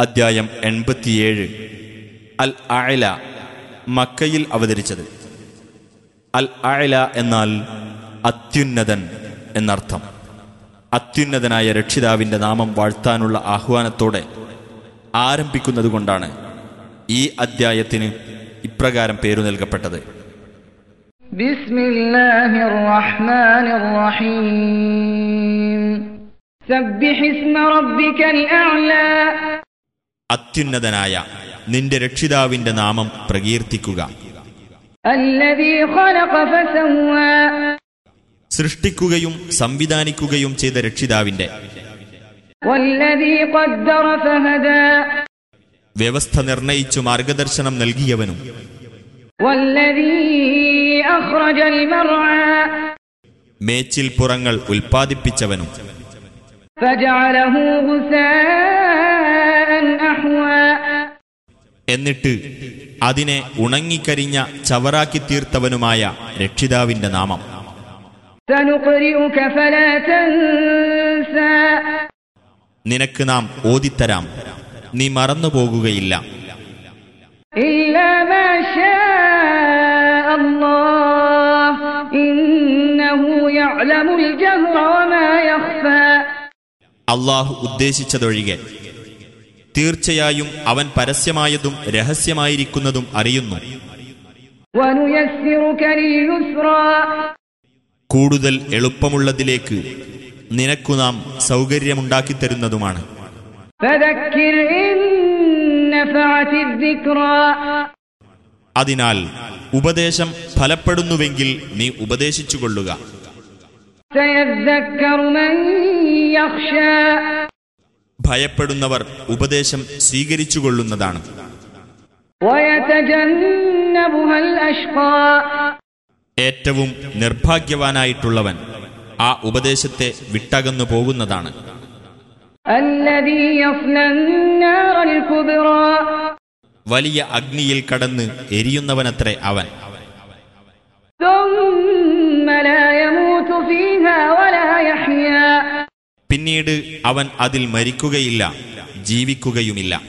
അദ്ധ്യായം എൺപത്തിയേഴ്. അൽ അയല മക്കയിൽ അവതരിച്ചത്. അൽ അയല എന്നാൽ അത്യുന്നതൻ എന്നർത്ഥം. അത്യുന്നതനായ രക്ഷിതാവിന്റെ നാമം വാഴ്ത്താനുള്ള ആഹ്വാനത്തോടെ ആരംഭിക്കുന്നതുകൊണ്ടാണ് ഈ അദ്ധ്യായത്തിന് ഇപ്രകാരം പേരു നൽകപ്പെട്ടത്. ബിസ്മില്ലാഹിർ റഹ്മാനിർ റഹീം സബ്ബിഹിസ്മ റബ്ബിക്കൽ അഅ്ലാ. അത്യുന്നതനായ നിന്റെ രക്ഷിതാവിന്റെ നാമം പ്രകീർത്തിക്കുക الذي خلق فسوى സൃഷ്ടിക്കുകയും സംവിധാനിക്കുകയും ചെയ്ത രക്ഷിതാവിന്റെ والذي قدر فهدى വ്യവസ്ഥ നിർണയിച്ചു മാർഗദർശനം നൽകിയവനും والذي أخرج المرعى മേച്ചിൽ പുറങ്ങൾ ഉൽപ്പാദിപ്പിച്ചവനും فجعله غثاء എന്നിട്ട് അതിനെ ഉണങ്ങിക്കരിഞ്ഞ ചവറാക്കി തീർത്തവനുമായ രക്ഷിതാവിന്റെ നാമം. നിനക്ക് നാം ഓതിത്തരാം. നീ മറന്നു പോകുകയില്ല അള്ളാഹു ഉദ്ദേശിച്ചതൊഴികെ തീർച്ചയായും അവൻ പരസ്യമായതും രഹസ്യമായിരിക്കുന്നതും അറിയുന്നു. കൂടുതൽ എളുപ്പമുള്ളതിലേക്ക് നിനക്കു നാം സൗകര്യമുണ്ടാക്കി തരുന്നതുമാണ് അതിനാൽ ഉപദേശം ഫലപ്പെടുന്നുവെങ്കിൽ നീ ഉപദേശിച്ചുകൊള്ളുക. ഭയപ്പെടുന്നവർ ഉപദേശം സ്വീകരിച്ചുകൊള്ളുന്നതാണ് ويتجنبها الأشقى ഏറ്റവും നിർഭാഗ്യവാനായിട്ടുള്ളവൻ ആ ഉപദേശത്തെ വിട്ടകന്നു പോകുന്നതാണ് الذي يصلى النار الكبرى വലിയ അഗ്നിയിൽ കടന്ന് എരിയുന്നവനത്രേ അവൻ ثم لا يموت فيها ولا يحيا പിന്നീട് അവൻ അതിൽ മരിക്കുകയില്ല ജീവിക്കുകയുമില്ല.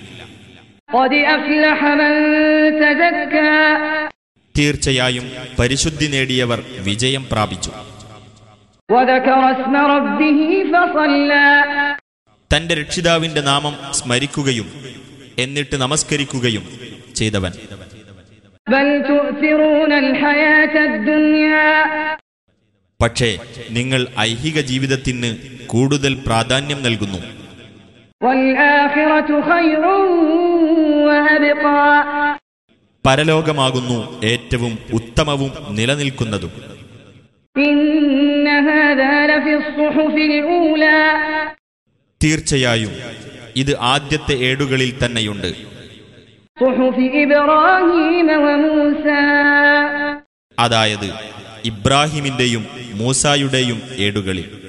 തീർച്ചയായും പരിശുദ്ധി നേടിയവർ വിജയം പ്രാപിച്ചു. തന്റെ രക്ഷിതാവിന്റെ നാമം സ്മരിക്കുകയും എന്നിട്ട് നമസ്കരിക്കുകയും ചെയ്തവൻ. പക്ഷേ നിങ്ങൾ ഐഹിക ജീവിതത്തിന് കൂടുതൽ പ്രാധാന്യം നൽകുന്നു. പരലോകമാകുന്നു ഏറ്റവും ഉത്തമവും നിലനിൽക്കുന്നതും. തീർച്ചയായും ഇത് ആദ്യത്തെ ഏടുകളിൽ തന്നെയുണ്ട്. അതായത് ഇബ്രാഹിമിന്റെയും മൂസായുടെയും ഏടുകളിൽ.